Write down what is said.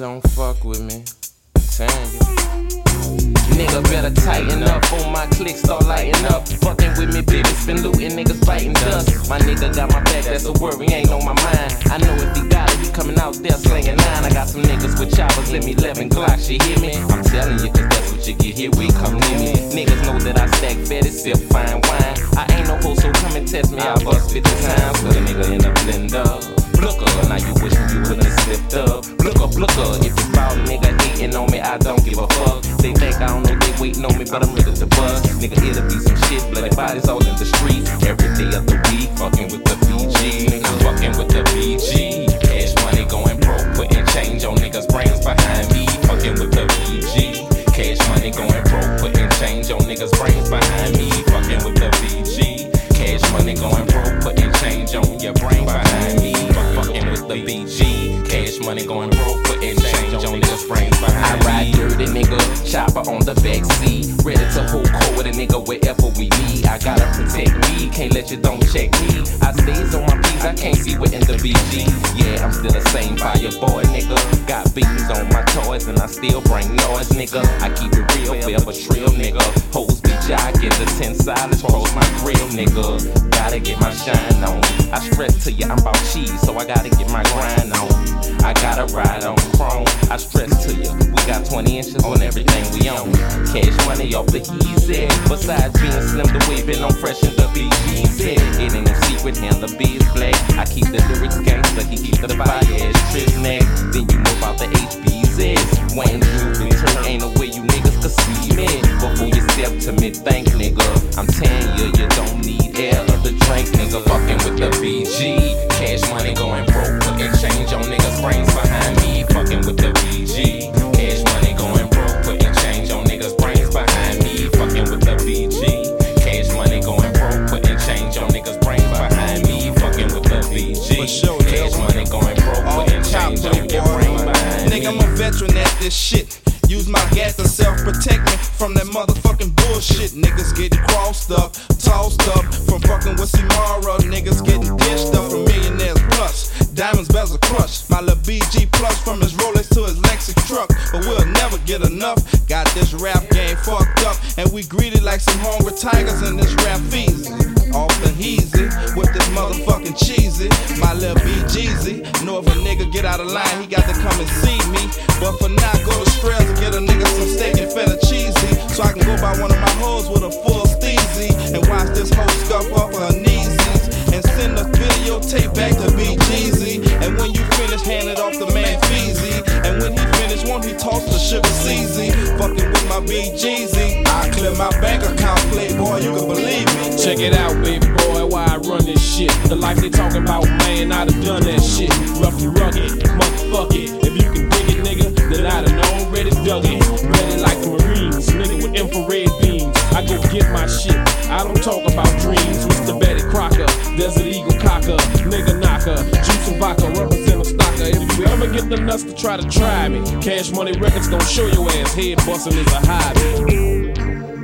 don't fuck with me. You. Nigga better tighten up on my click, start lighting up. Fucking with me, bitch, been looting, niggas biting dust. My nigga got my back, that's a worry, ain't on my mind. I know if he got it, he coming out there slinging nine. I got some niggas with choppers, let me 11 Glocks, you hear me? I'm telling you, cause that's what you get here, we come near me. Niggas know that I stack fetty, sip fine wine. I ain't no hoe, so come and test me, I bust 50 times. Put a nigga in a blender. Know me, but I'm ready to bust. Nigga, it'll be some shit, bloody bodies all in the street. Every day of the week, fucking with the BG. Nigga, fucking with the BG. Cash money going broke, putting change on niggas' brains behind me. Fucking with the BG. Cash money going broke, putting change on niggas' brains behind me. Fucking with the BG. Cash money going broke, putting change on your brain behind me. Fucking with the BG. Cash money going broke, Chopper on the back seat. Ready to hold court with a nigga wherever we meet. I gotta protect me, can't let you don't check me. I stays on my P's, I can't see within the BG. Yeah, I'm still the same fire boy, nigga. Got beans on my toys and I still bring noise, nigga. I keep it real, forever trill, nigga. Hoes be jogging, the 10 silence rolls my grill, nigga. Gotta get my shine on. I stress to you, I'm about cheese, so I gotta get my grind on. 20 inches on everything we own. Cash money off the easy. Besides being slim, the way been on fresh in the BGZ. It ain't no secret, hand the biz black. I keep the lyrics gangster, he keep the fire ass trip neck. Then you know about the HBZ. Wayne's moving turn, ain't no way you niggas could see me. Before you step to me, think nigga. I'm telling you, you don't need air or the drink, nigga. Fucking with the BG. This shit. Use my gas to self protect me from that motherfucking bullshit. Niggas getting crossed up, tossed up from fucking with Samara. Niggas getting dished up from millionaires plus. Diamonds bezel crush. My little BG plus from his Rolex to his Lexus truck. But we'll never get enough. Got this rap game fucked up. And we greedy like some hungry tigers in this rap feezy. Little BGZ. Know if a nigga get out of line, he got to come and see me. But for now, go to Strells and get a nigga some steak and feta cheesy. So I can go by one of my hoes with a full steezy. And watch this hoe scuff off her knees. And send the videotape back to BGZ. And when you finish, hand it off to man Feezy. And when he finish, won't he toss the sugar CZ? Fucking with my BGZ. I clear my bank account, playboy, you can believe me. Check it out, baby shit. The life they talking about, man, I done done that shit. Rough and rugged, motherfuck it. If you can dig it, nigga, then I done already dug it. Ready like the Marines, nigga with infrared beams. I go get my shit. I don't talk about dreams. Mr. Betty Crocker, Desert Eagle Cocker, nigga knocker, juice and vodka, represent a stocker. If you ever get the nuts to try to try me, Cash Money Records gon' show your ass head bustin' is a hobby.